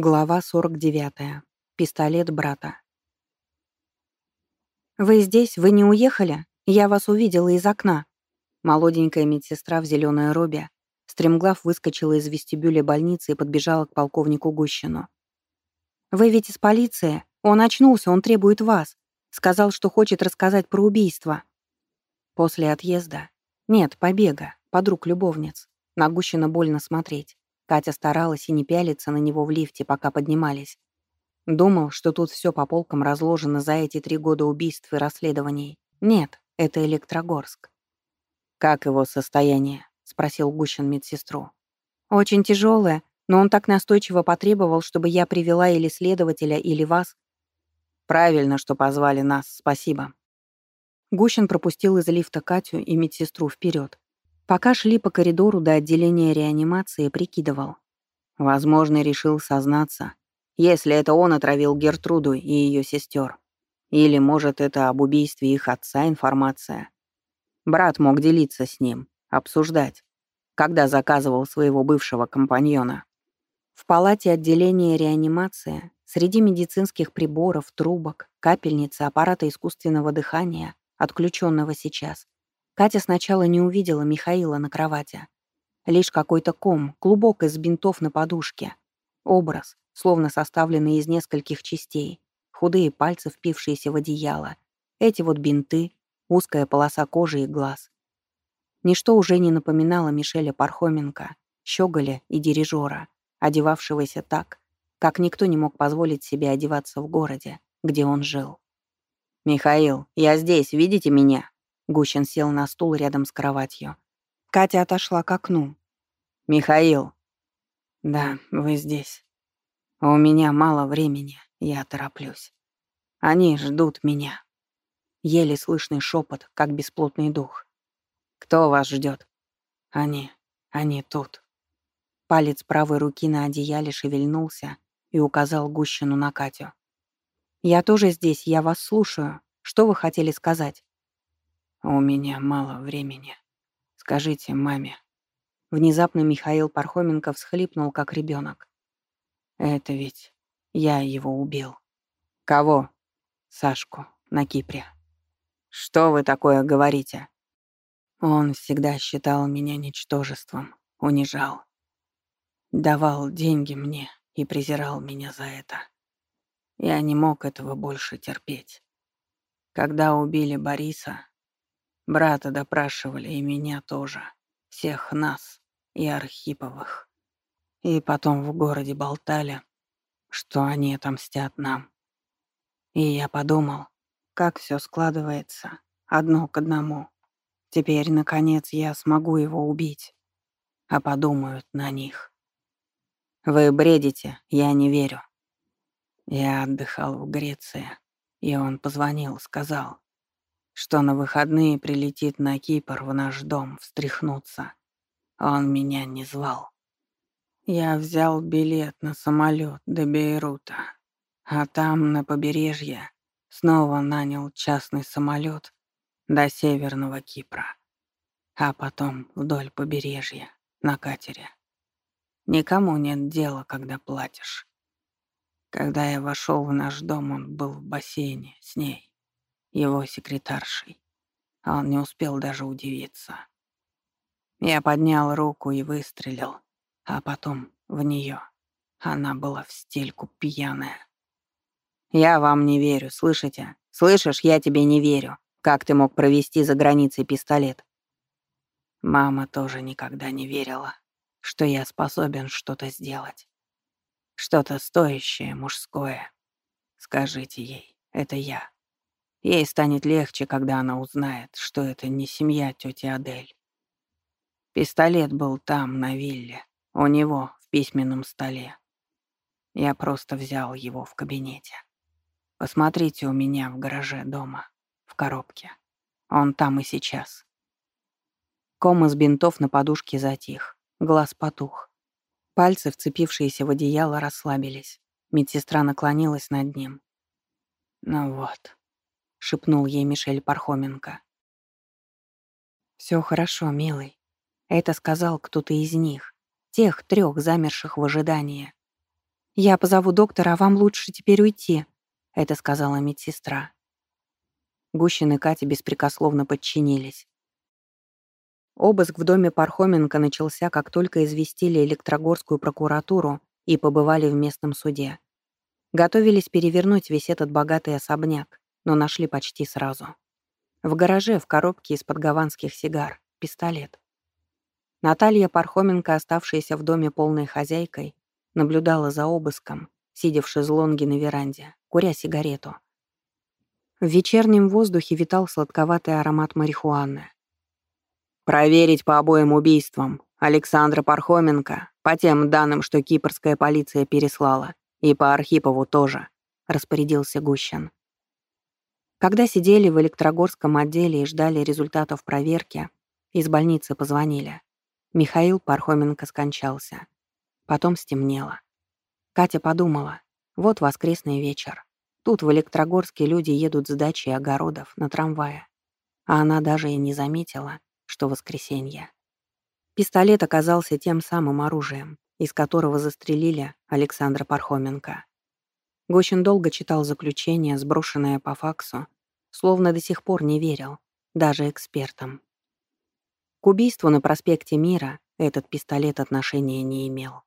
Глава 49. Пистолет брата. «Вы здесь? Вы не уехали? Я вас увидела из окна». Молоденькая медсестра в зеленой робе стремглав выскочила из вестибюля больницы и подбежала к полковнику Гущину. «Вы ведь из полиции? Он очнулся, он требует вас. Сказал, что хочет рассказать про убийство». После отъезда, нет, побега, подруг-любовниц, на Гущина больно смотреть. Катя старалась и не пялиться на него в лифте, пока поднимались. Думал, что тут все по полкам разложено за эти три года убийств и расследований. Нет, это Электрогорск. «Как его состояние?» — спросил Гущин медсестру. «Очень тяжелое, но он так настойчиво потребовал, чтобы я привела или следователя, или вас». «Правильно, что позвали нас, спасибо». Гущин пропустил из лифта Катю и медсестру вперед. Пока шли по коридору до отделения реанимации, прикидывал. Возможно, решил сознаться, если это он отравил Гертруду и ее сестер. Или, может, это об убийстве их отца информация. Брат мог делиться с ним, обсуждать, когда заказывал своего бывшего компаньона. В палате отделения реанимации среди медицинских приборов, трубок, капельницы, аппарата искусственного дыхания, отключенного сейчас, Катя сначала не увидела Михаила на кровати. Лишь какой-то ком, клубок из бинтов на подушке. Образ, словно составленный из нескольких частей. Худые пальцы, впившиеся в одеяло. Эти вот бинты, узкая полоса кожи и глаз. Ничто уже не напоминало Мишеля Пархоменко, щеголя и дирижера, одевавшегося так, как никто не мог позволить себе одеваться в городе, где он жил. «Михаил, я здесь, видите меня?» Гущин сел на стул рядом с кроватью. Катя отошла к окну. «Михаил». «Да, вы здесь. У меня мало времени, я тороплюсь. Они ждут меня». Еле слышный шепот, как бесплотный дух. «Кто вас ждет? «Они, они тут». Палец правой руки на одеяле шевельнулся и указал Гущину на Катю. «Я тоже здесь, я вас слушаю. Что вы хотели сказать?» «У меня мало времени. Скажите маме». Внезапно Михаил Пархоменко всхлипнул, как ребенок. «Это ведь я его убил». «Кого?» «Сашку, на Кипре». «Что вы такое говорите?» Он всегда считал меня ничтожеством, унижал. Давал деньги мне и презирал меня за это. Я не мог этого больше терпеть. Когда убили Бориса, Брата допрашивали и меня тоже. Всех нас и Архиповых. И потом в городе болтали, что они отомстят нам. И я подумал, как все складывается, одно к одному. Теперь, наконец, я смогу его убить. А подумают на них. Вы бредите, я не верю. Я отдыхал в Греции, и он позвонил, сказал, что на выходные прилетит на Кипр в наш дом встряхнуться. Он меня не звал. Я взял билет на самолет до Бейрута, а там, на побережье, снова нанял частный самолет до Северного Кипра, а потом вдоль побережья, на катере. Никому нет дела, когда платишь. Когда я вошел в наш дом, он был в бассейне с ней его секретаршей. А он не успел даже удивиться. Я поднял руку и выстрелил, а потом в нее. Она была в стельку пьяная. «Я вам не верю, слышите? Слышишь, я тебе не верю. Как ты мог провести за границей пистолет?» Мама тоже никогда не верила, что я способен что-то сделать. Что-то стоящее, мужское. Скажите ей, это я. Ей станет легче, когда она узнает, что это не семья тети Адель. Пистолет был там, на вилле, у него, в письменном столе. Я просто взял его в кабинете. Посмотрите у меня в гараже дома, в коробке. Он там и сейчас. Ком из бинтов на подушке затих, глаз потух. Пальцы, вцепившиеся в одеяло, расслабились. Медсестра наклонилась над ним. Ну вот, — шепнул ей Мишель Пархоменко. «Все хорошо, милый. Это сказал кто-то из них, тех трех замерших в ожидании. «Я позову доктора, а вам лучше теперь уйти», — это сказала медсестра. Гущин и Катя беспрекословно подчинились. Обыск в доме Пархоменко начался, как только известили электрогорскую прокуратуру и побывали в местном суде. Готовились перевернуть весь этот богатый особняк, но нашли почти сразу. В гараже, в коробке из-под гаванских сигар, пистолет. Наталья Пархоменко, оставшаяся в доме полной хозяйкой, наблюдала за обыском, сидя в шезлонге на веранде, куря сигарету. В вечернем воздухе витал сладковатый аромат марихуаны. «Проверить по обоим убийствам. Александра Пархоменко, по тем данным, что кипрская полиция переслала, и по Архипову тоже», — распорядился Гущин. Когда сидели в Электрогорском отделе и ждали результатов проверки, из больницы позвонили. Михаил Пархоменко скончался. Потом стемнело. Катя подумала, вот воскресный вечер. Тут в Электрогорске люди едут с дачи огородов на трамвае. А она даже и не заметила, что воскресенье. Пистолет оказался тем самым оружием, из которого застрелили Александра Пархоменко. Гощин долго читал заключение, сброшенное по факсу, словно до сих пор не верил, даже экспертам. К убийству на проспекте Мира этот пистолет отношения не имел.